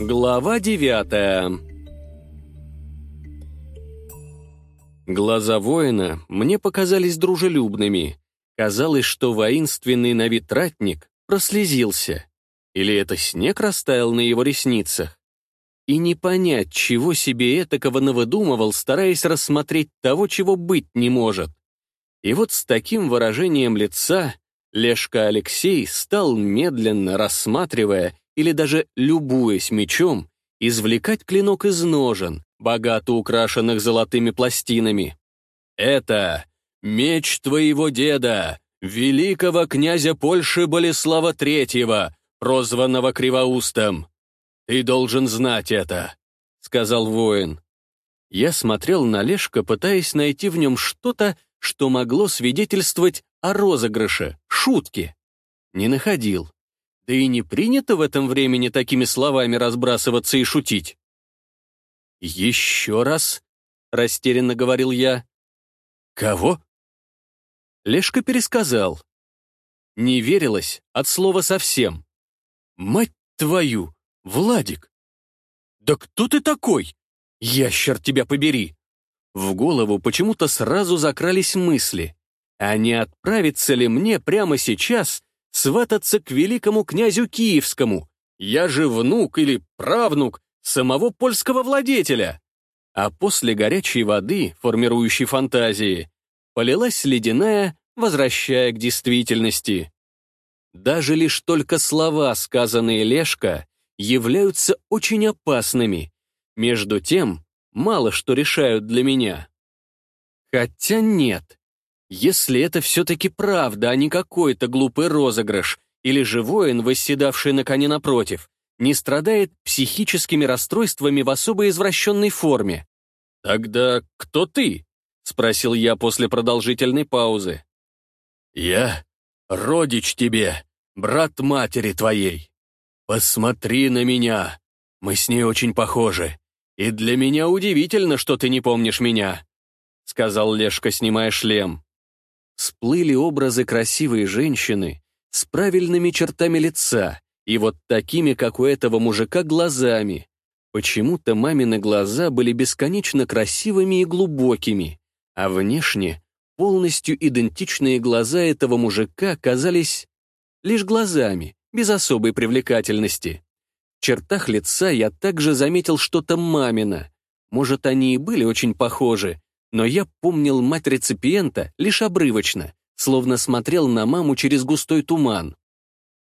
Глава девятая Глаза воина мне показались дружелюбными. Казалось, что воинственный на вид ратник прослезился. Или это снег растаял на его ресницах? И не понять, чего себе этакого навыдумывал, стараясь рассмотреть того, чего быть не может. И вот с таким выражением лица Лешка Алексей стал медленно, рассматривая или даже любуясь мечом, извлекать клинок из ножен, богато украшенных золотыми пластинами. «Это меч твоего деда, великого князя Польши Болеслава Третьего, прозванного Кривоустом. Ты должен знать это», — сказал воин. Я смотрел на Лешка, пытаясь найти в нем что-то, что могло свидетельствовать о розыгрыше, шутке. Не находил. Да и не принято в этом времени такими словами разбрасываться и шутить. «Еще раз?» — растерянно говорил я. «Кого?» Лешка пересказал. Не верилось от слова совсем. «Мать твою, Владик! Да кто ты такой? Ящер тебя побери!» В голову почему-то сразу закрались мысли. А не отправиться ли мне прямо сейчас свататься к великому князю Киевскому? Я же внук или правнук самого польского владетеля. А после горячей воды, формирующей фантазии, полилась ледяная, возвращая к действительности. Даже лишь только слова, сказанные Лешка, являются очень опасными. Между тем, мало что решают для меня. Хотя нет. Если это все-таки правда, а не какой-то глупый розыгрыш, или же воин, восседавший на коне напротив, не страдает психическими расстройствами в особо извращенной форме. «Тогда кто ты?» — спросил я после продолжительной паузы. «Я родич тебе, брат матери твоей. Посмотри на меня. Мы с ней очень похожи. И для меня удивительно, что ты не помнишь меня», — сказал Лешка, снимая шлем. Всплыли образы красивой женщины с правильными чертами лица, и вот такими, как у этого мужика, глазами. Почему-то мамины глаза были бесконечно красивыми и глубокими, а внешне полностью идентичные глаза этого мужика казались лишь глазами, без особой привлекательности. В чертах лица я также заметил что-то мамино. Может, они и были очень похожи, но я помнил мать реципиента лишь обрывочно, словно смотрел на маму через густой туман.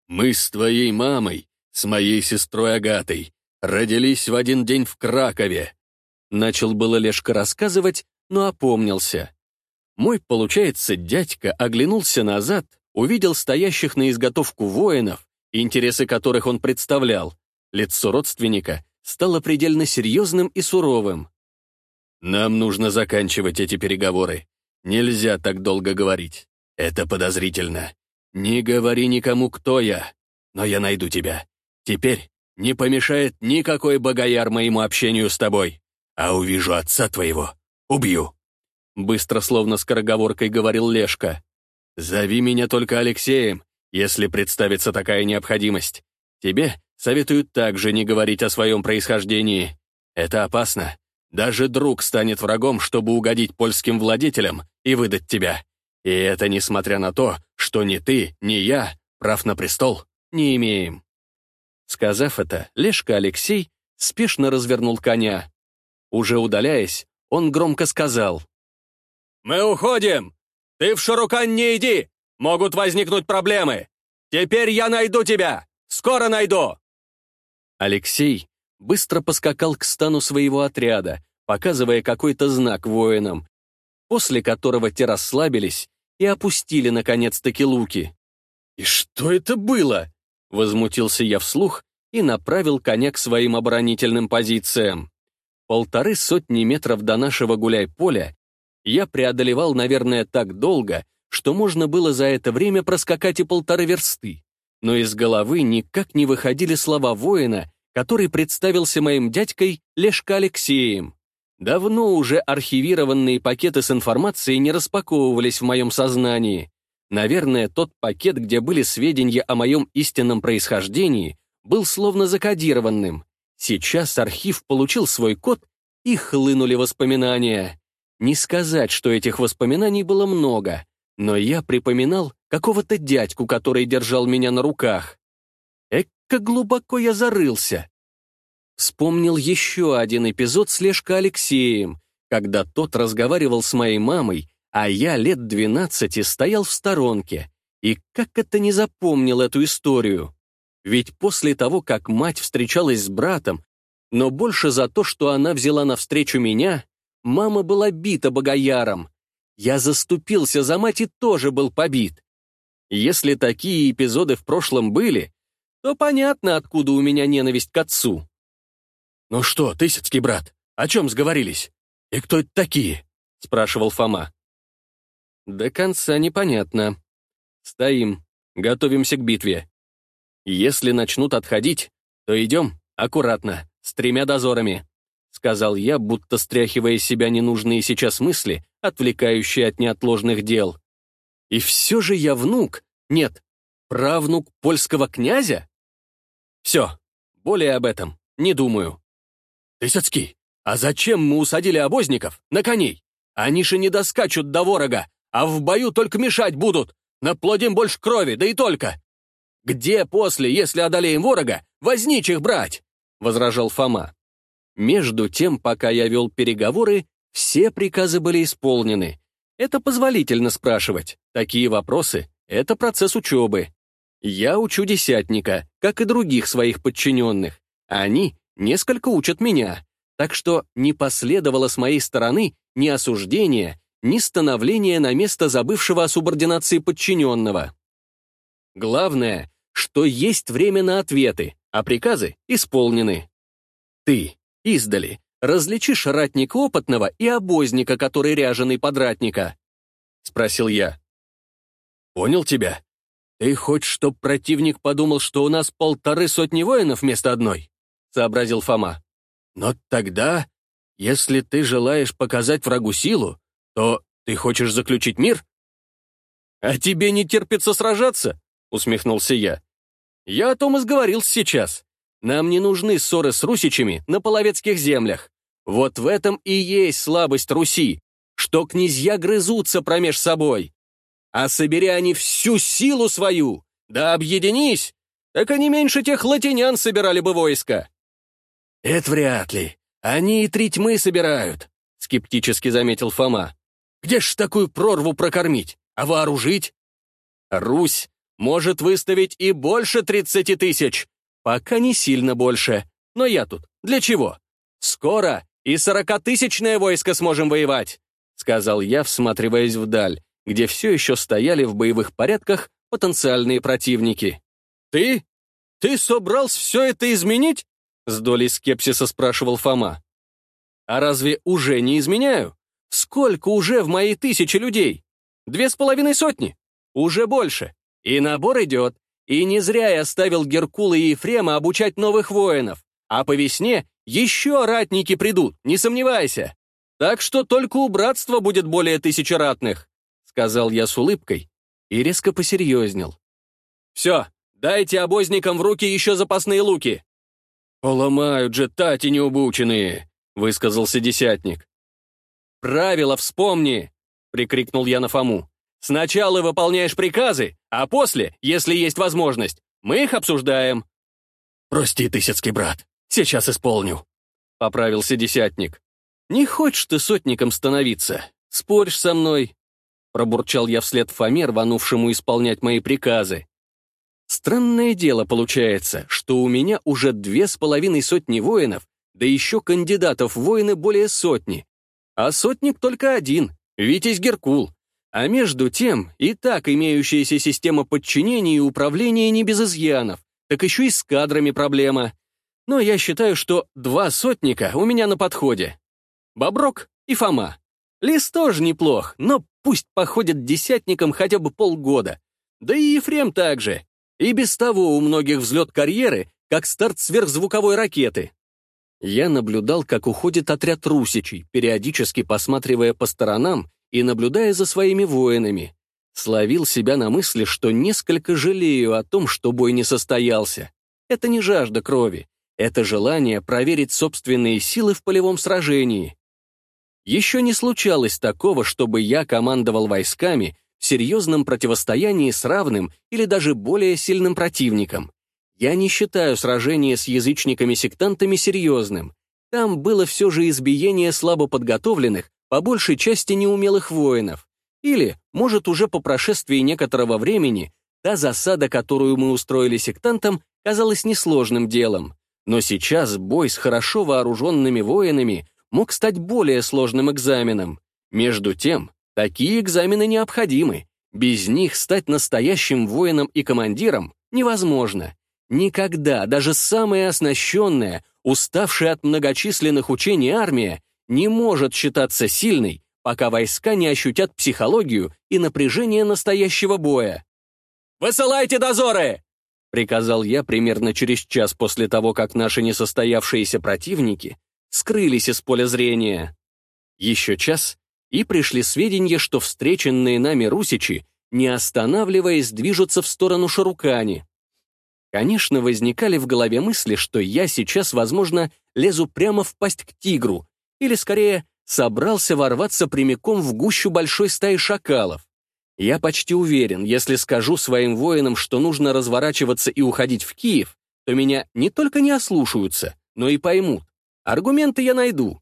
Мы с твоей мамой, с моей сестрой Агатой, родились в один день в Кракове. Начал было Лешка рассказывать, но опомнился. Мой, получается, дядька оглянулся назад, увидел стоящих на изготовку воинов, интересы которых он представлял. Лицо родственника стало предельно серьезным и суровым. «Нам нужно заканчивать эти переговоры. Нельзя так долго говорить. Это подозрительно. «Не говори никому, кто я, но я найду тебя. Теперь не помешает никакой богояр моему общению с тобой. А увижу отца твоего, убью». Быстро, словно скороговоркой, говорил Лешка. «Зови меня только Алексеем, если представится такая необходимость. Тебе советуют также не говорить о своем происхождении. Это опасно. Даже друг станет врагом, чтобы угодить польским владетелям и выдать тебя. И это несмотря на то, что ни ты, ни я прав на престол не имеем. Сказав это, Лешка Алексей спешно развернул коня. Уже удаляясь, он громко сказал. «Мы уходим! Ты в Шарукан не иди! Могут возникнуть проблемы! Теперь я найду тебя! Скоро найду!» Алексей быстро поскакал к стану своего отряда, показывая какой-то знак воинам, после которого те расслабились и опустили, наконец-таки, луки. «И что это было?» — возмутился я вслух и направил коня к своим оборонительным позициям. Полторы сотни метров до нашего гуляй-поля я преодолевал, наверное, так долго, что можно было за это время проскакать и полторы версты. Но из головы никак не выходили слова воина, который представился моим дядькой Лешка Алексеем. Давно уже архивированные пакеты с информацией не распаковывались в моем сознании. Наверное, тот пакет, где были сведения о моем истинном происхождении, был словно закодированным. Сейчас архив получил свой код, и хлынули воспоминания. Не сказать, что этих воспоминаний было много, но я припоминал какого-то дядьку, который держал меня на руках. Эка глубоко я зарылся. Вспомнил еще один эпизод с Лешко Алексеем, когда тот разговаривал с моей мамой, а я лет двенадцати стоял в сторонке. И как это не запомнил эту историю? Ведь после того, как мать встречалась с братом, но больше за то, что она взяла навстречу меня, мама была бита богояром. Я заступился за мать и тоже был побит. Если такие эпизоды в прошлом были, то понятно, откуда у меня ненависть к отцу. «Ну что, Тысяцкий брат, о чем сговорились? И кто это такие?» — спрашивал Фома. До конца непонятно. Стоим, готовимся к битве. Если начнут отходить, то идем аккуратно, с тремя дозорами, сказал я, будто стряхивая из себя ненужные сейчас мысли, отвлекающие от неотложных дел. И все же я внук, нет, правнук польского князя? Все, более об этом не думаю. Тысяцкий, а зачем мы усадили обозников на коней? Они же не доскачут до ворога, а в бою только мешать будут. Наплодим больше крови, да и только. Где после, если одолеем ворога, возничих брать?» — возражал Фома. Между тем, пока я вел переговоры, все приказы были исполнены. Это позволительно спрашивать. Такие вопросы — это процесс учебы. Я учу десятника, как и других своих подчиненных. Они несколько учат меня. Так что не последовало с моей стороны ни осуждения, ни становления на место забывшего о субординации подчиненного. Главное, что есть время на ответы, а приказы исполнены. Ты, издали, различишь ратника опытного и обозника, который ряженый под ратника? Спросил я. Понял тебя. Ты хочешь, чтоб противник подумал, что у нас полторы сотни воинов вместо одной? Сообразил Фома. Но тогда, если ты желаешь показать врагу силу, то ты хочешь заключить мир? А тебе не терпится сражаться? Усмехнулся я. Я о том и сговорился сейчас. Нам не нужны ссоры с русичами на половецких землях. Вот в этом и есть слабость Руси, что князья грызутся промеж собой. А собери они всю силу свою, да объединись, так они меньше тех латинян собирали бы войско. Это вряд ли. Они и три тьмы собирают, скептически заметил Фома. Где ж такую прорву прокормить? А вооружить? Русь может выставить и больше 30 тысяч. Пока не сильно больше. Но я тут для чего? Скоро и сорокатысячное войско сможем воевать, сказал я, всматриваясь вдаль, где все еще стояли в боевых порядках потенциальные противники. Ты? Ты собрался все это изменить? С долей скепсиса спрашивал Фома. А разве уже не изменяю? Сколько уже в моей тысячи людей? Две с половиной сотни? Уже больше. И набор идет. И не зря я оставил Геркула и Ефрема обучать новых воинов. А по весне еще ратники придут, не сомневайся. Так что только у братства будет более тысячи ратных, сказал я с улыбкой и резко посерьезнел. Все, дайте обозникам в руки еще запасные луки. «Поломают же тати неубученные», — высказался десятник. «Правила вспомни!» — прикрикнул я на Фому. «Сначала выполняешь приказы, а после, если есть возможность, мы их обсуждаем». «Прости, Тысяцкий брат, сейчас исполню», — поправился десятник. «Не хочешь ты сотником становиться? Споришь со мной?» Пробурчал я вслед Фоме, рванувшему исполнять мои приказы. Странное дело получается, что у меня уже две с половиной сотни воинов, да еще кандидатов в воины более сотни, а сотник только один — Витязь Геркул. А между тем, и так имеющаяся система подчинения и управления не без изъянов, так еще и с кадрами проблема. Но я считаю, что два сотника у меня на подходе. Боброк и Фома. Лис тоже неплох, но пусть походит десятником хотя бы полгода. Да и Ефрем также. И без того у многих взлет карьеры, как старт сверхзвуковой ракеты. Я наблюдал, как уходит отряд русичей, периодически посматривая по сторонам и наблюдая за своими воинами. Словил себя на мысли, что несколько жалею о том, что бой не состоялся. Это не жажда крови. Это желание проверить собственные силы в полевом сражении. Еще не случалось такого, чтобы я командовал войсками в серьезном противостоянии с равным или даже более сильным противником. Я не считаю сражение с язычниками-сектантами серьезным. Там было все же избиение слабо подготовленных, по большей части неумелых воинов. Или, может, уже по прошествии некоторого времени, та засада, которую мы устроили сектантам, казалась несложным делом. Но сейчас бой с хорошо вооруженными воинами мог стать более сложным экзаменом. Между тем, такие экзамены необходимы. Без них стать настоящим воином и командиром невозможно. Никогда даже самая оснащенная, уставшая от многочисленных учений армия не может считаться сильной, пока войска не ощутят психологию и напряжение настоящего боя. «Высылайте дозоры!» — приказал я примерно через час после того, как наши несостоявшиеся противники скрылись из поля зрения. Еще час, и пришли сведения, что встреченные нами русичи, не останавливаясь, движутся в сторону Шарукани. Конечно, возникали в голове мысли, что я сейчас, возможно, лезу прямо в пасть к тигру, или, скорее, собрался ворваться прямиком в гущу большой стаи шакалов. Я почти уверен, если скажу своим воинам, что нужно разворачиваться и уходить в Киев, то меня не только не ослушаются, но и поймут. Аргументы я найду.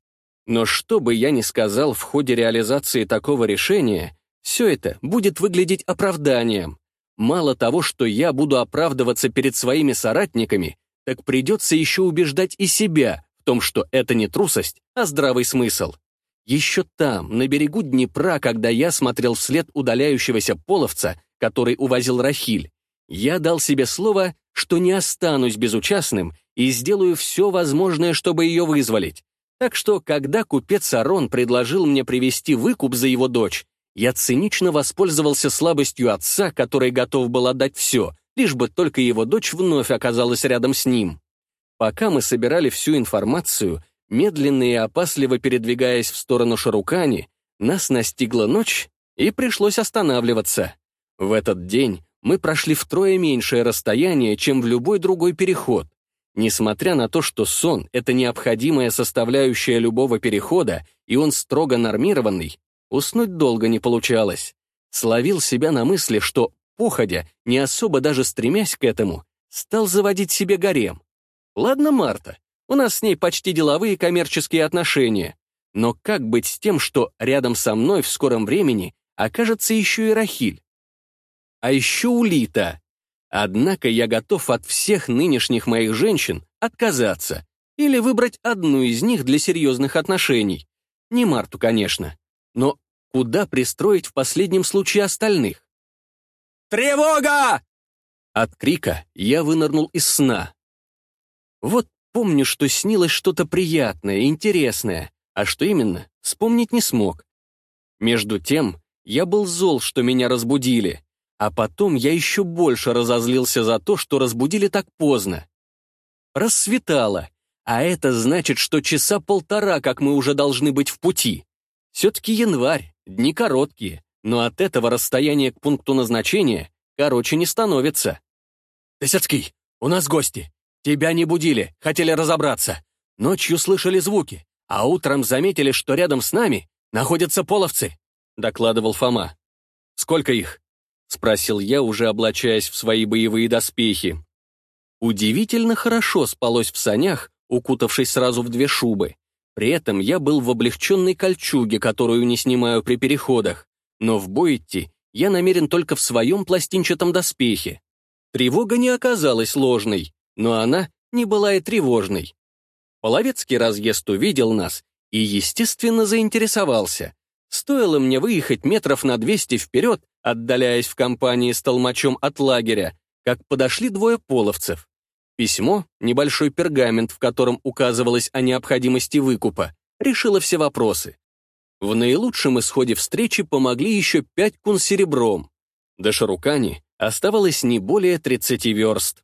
Но что бы я ни сказал в ходе реализации такого решения, все это будет выглядеть оправданием. Мало того, что я буду оправдываться перед своими соратниками, так придется еще убеждать и себя в том, что это не трусость, а здравый смысл. Еще там, на берегу Днепра, когда я смотрел вслед удаляющегося половца, который увозил Рахиль, я дал себе слово, что не останусь безучастным и сделаю все возможное, чтобы ее вызволить. Так что, когда купец Арон предложил мне привести выкуп за его дочь, я цинично воспользовался слабостью отца, который готов был отдать все, лишь бы только его дочь вновь оказалась рядом с ним. Пока мы собирали всю информацию, Медленно и опасливо передвигаясь в сторону Шарукани, нас настигла ночь, и пришлось останавливаться. В этот день мы прошли втрое меньшее расстояние, чем в любой другой переход. Несмотря на то, что сон — это необходимая составляющая любого перехода, и он строго нормированный, уснуть долго не получалось. Словил себя на мысли, что, походя, не особо даже стремясь к этому, стал заводить себе гарем. Ладно, Марта, у нас с ней почти деловые коммерческие отношения. Но как быть с тем, что рядом со мной в скором времени окажется еще и Рахиль? А еще Улита. Однако я готов от всех нынешних моих женщин отказаться или выбрать одну из них для серьезных отношений. Не Марту, конечно. Но куда пристроить в последнем случае остальных? «Тревога!» От крика я вынырнул из сна. Вот Помню, что снилось что-то приятное, интересное, а что именно, вспомнить не смог. Между тем, я был зол, что меня разбудили, а потом я еще больше разозлился за то, что разбудили так поздно. Рассветало, а это значит, что часа полтора, как мы уже должны быть в пути. Все-таки январь, дни короткие, но от этого расстояние к пункту назначения короче не становится. «Тысяцкий, у нас гости!» Тебя не будили, хотели разобраться. Ночью слышали звуки, а утром заметили, что рядом с нами находятся половцы», — докладывал Фома. «Сколько их?» — спросил я, уже облачаясь в свои боевые доспехи. Удивительно хорошо спалось в санях, укутавшись сразу в две шубы. При этом я был в облегченной кольчуге, которую не снимаю при переходах, но в бой идти я намерен только в своем пластинчатом доспехе. Тревога не оказалась ложной но она не была и тревожной. Половецкий разъезд увидел нас и, естественно, заинтересовался. Стоило мне выехать метров на 200 вперед, отдаляясь в компании с толмачом от лагеря, как подошли двое половцев. Письмо, небольшой пергамент, в котором указывалось о необходимости выкупа, решило все вопросы. В наилучшем исходе встречи помогли еще пять кун серебром. До Шарукани оставалось не более 30 верст.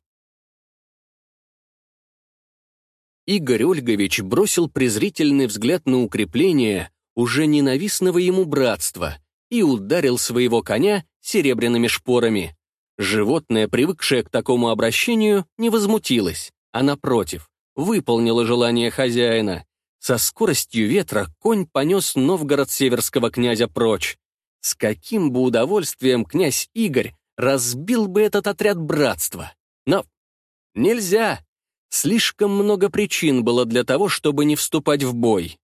Игорь Ольгович бросил презрительный взгляд на укрепление уже ненавистного ему братства и ударил своего коня серебряными шпорами. Животное, привыкшее к такому обращению, не возмутилось, а напротив, выполнила желание хозяина. Со скоростью ветра конь понес Новгород северского князя прочь. С каким бы удовольствием князь Игорь разбил бы этот отряд братства. Но нельзя. Слишком много причин было для того, чтобы не вступать в бой.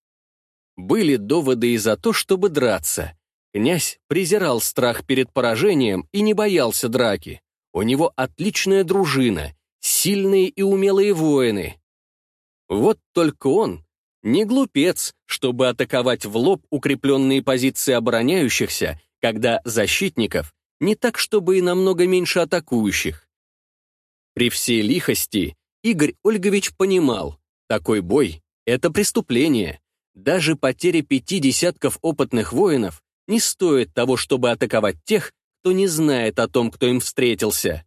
Были доводы и за то, чтобы драться. Князь презирал страх перед поражением и не боялся драки. У него отличная дружина, сильные и умелые воины. Вот только он не глупец, чтобы атаковать в лоб укрепленные позиции обороняющихся, когда защитников не так, чтобы и намного меньше атакующих. При всей лихости Игорь Ольгович понимал, такой бой — это преступление. Даже потеря пяти десятков опытных воинов не стоит того, чтобы атаковать тех, кто не знает о том, кто им встретился.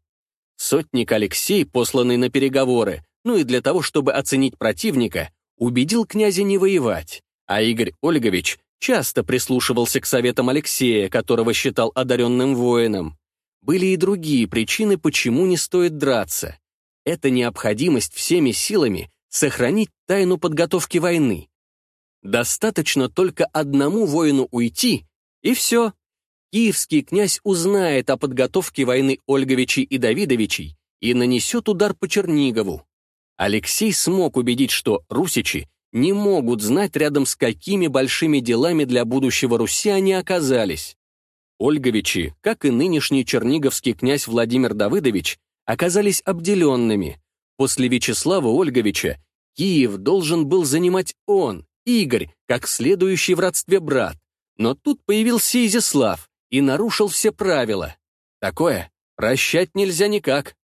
Сотник Алексей, посланный на переговоры, ну и для того, чтобы оценить противника, убедил князя не воевать, а Игорь Ольгович часто прислушивался к советам Алексея, которого считал одаренным воином. Были и другие причины, почему не стоит драться. Это необходимость всеми силами сохранить тайну подготовки войны. Достаточно только одному воину уйти, и все. Киевский князь узнает о подготовке войны Ольговичей и Давидовичей и нанесет удар по Чернигову. Алексей смог убедить, что русичи не могут знать, рядом с какими большими делами для будущего Руси они оказались. Ольговичи, как и нынешний черниговский князь Владимир Давыдович, оказались обделенными. После Вячеслава Ольговича Киев должен был занимать он, Игорь, как следующий в родстве брат. Но тут появился Изяслав и нарушил все правила. Такое прощать нельзя никак.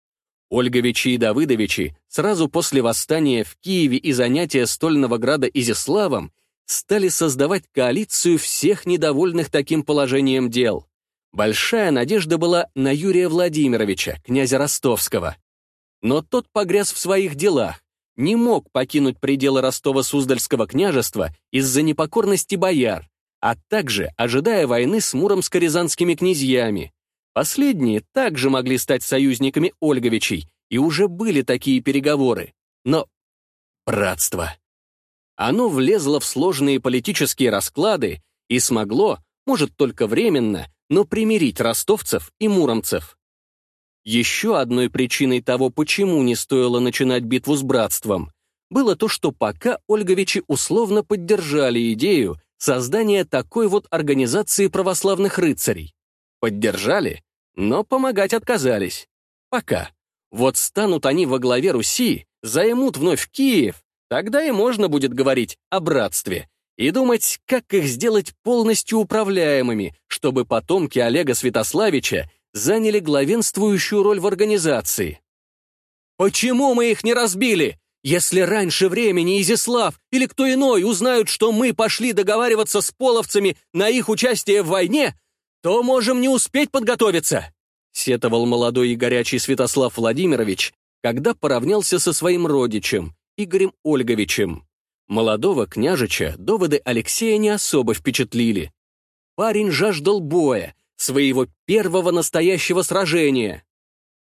Ольговичи и Давыдовичи сразу после восстания в Киеве и занятия Стольного града Изяславом стали создавать коалицию всех недовольных таким положением дел. Большая надежда была на Юрия Владимировича, князя Ростовского. Но тот погряз в своих делах, не мог покинуть пределы Ростова-Суздальского княжества из-за непокорности бояр, а также ожидая войны с муромско-рязанскими князьями. Последние также могли стать союзниками Ольговичей, и уже были такие переговоры. Но братство. Оно влезло в сложные политические расклады и смогло, может только временно, но примирить ростовцев и муромцев. Еще одной причиной того, почему не стоило начинать битву с братством, было то, что пока Ольговичи условно поддержали идею создания такой вот организации православных рыцарей. Поддержали, но помогать отказались. Пока. Вот станут они во главе Руси, займут вновь Киев, тогда и можно будет говорить о братстве и думать, как их сделать полностью управляемыми, чтобы потомки Олега Святославича заняли главенствующую роль в организации. «Почему мы их не разбили? Если раньше времени Изяслав или кто иной узнают, что мы пошли договариваться с половцами на их участие в войне, то можем не успеть подготовиться», сетовал молодой и горячий Святослав Владимирович, когда поравнялся со своим родичем, Игорем Ольговичем. Молодого княжича доводы Алексея не особо впечатлили. Парень жаждал боя, своего первого настоящего сражения.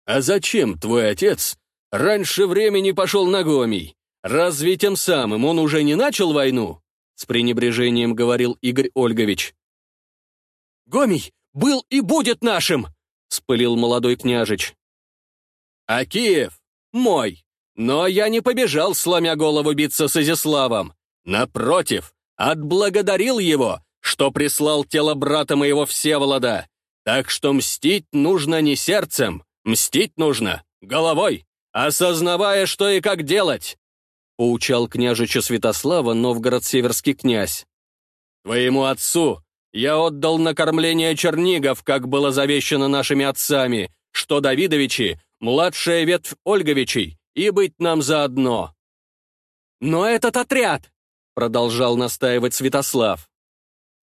«А зачем твой отец раньше времени пошел на Гомий? Разве тем самым он уже не начал войну?» С пренебрежением говорил Игорь Ольгович. «Гомий был и будет нашим!» — спылил молодой княжич. «А Киев мой, но я не побежал, сломя голову биться с Изяславом. Напротив, отблагодарил его, что прислал тело брата моего Всеволода. Так что мстить нужно не сердцем, мстить нужно головой, осознавая, что и как делать», — поучал княжича Святослава Новгород-Северский князь. «Твоему отцу я отдал на кормление чернигов, как было завещано нашими отцами, что Давидовичи — младшая ветвь Ольговичей, и быть нам заодно». «Но этот отряд!» — продолжал настаивать Святослав.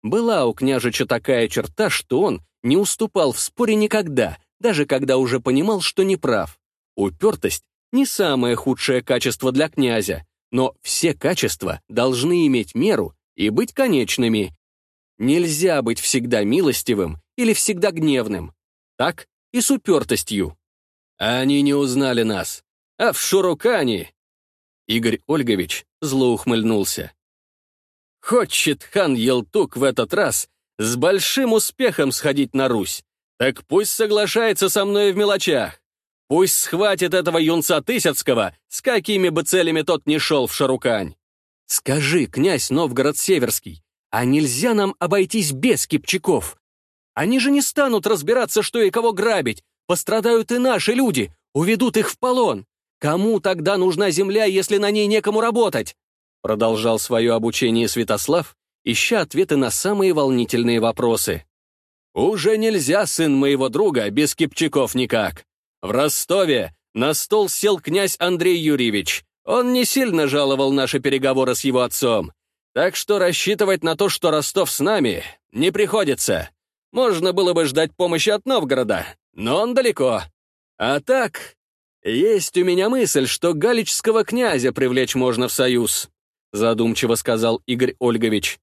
Была у княжича такая черта, что он не уступал в споре никогда, даже когда уже понимал, что не прав. Упертость — не самое худшее качество для князя, но все качества должны иметь меру и быть конечными, Нельзя быть всегда милостивым или всегда гневным. Так и с упертостью. Они не узнали нас. А в Шурукане... Игорь Ольгович зло ухмыльнулся. Хочет хан Елтук в этот раз с большим успехом сходить на Русь. Так пусть соглашается со мной в мелочах. Пусть схватит этого юнца Тысяцкого, с какими бы целями тот не шел в Шарукань. Скажи, князь Новгород-Северский, а нельзя нам обойтись без кипчаков? Они же не станут разбираться, что и кого грабить. Пострадают и наши люди, уведут их в полон. Кому тогда нужна земля, если на ней некому работать? Продолжал свое обучение Святослав, ища ответы на самые волнительные вопросы. «Уже нельзя, сын моего друга, без кипчаков никак. В Ростове на стол сел князь Андрей Юрьевич. Он не сильно жаловал наши переговоры с его отцом. Так что рассчитывать на то, что Ростов с нами, не приходится. Можно было бы ждать помощи от Новгорода, но он далеко. А так, есть у меня мысль, что галичского князя привлечь можно в союз задумчиво сказал Игорь Ольгович.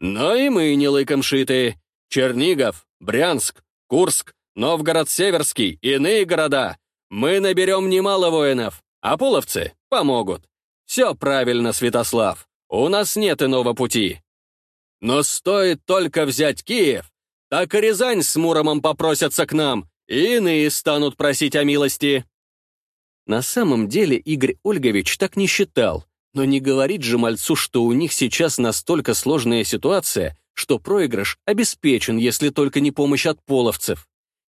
Но и мы не лыком шиты. Чернигов, Брянск, Курск, Новгород-Северский, иные города. Мы наберем немало воинов, а половцы помогут. Все правильно, Святослав. У нас нет иного пути. Но стоит только взять Киев, так и Рязань с Муромом попросятся к нам, и иные станут просить о милости. На самом деле Игорь Ольгович так не считал, но не говорит же мальцу, что у них сейчас настолько сложная ситуация, что проигрыш обеспечен, если только не помощь от половцев.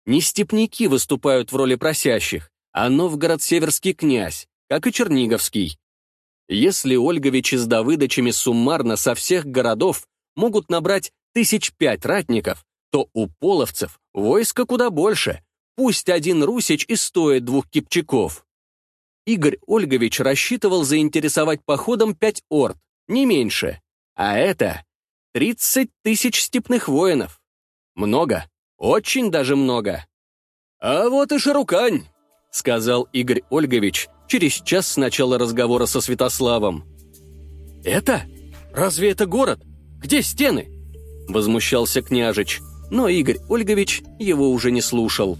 Не степняки выступают в роли просящих, а Новгород-Северский князь, как и Черниговский. Если Ольговичи с Давыдовичами суммарно со всех городов могут набрать тысяч пять ратников, то у половцев войска куда больше. Пусть один Русич и стоит двух кипчаков. Игорь Ольгович рассчитывал заинтересовать походом пять орд, не меньше. А это 30 тысяч степных воинов. Много, очень даже много. «А вот и Шарукань», — сказал Игорь Ольгович через час с начала разговора со Святославом. «Это? Разве это город? Где стены?» — возмущался княжич, но Игорь Ольгович его уже не слушал.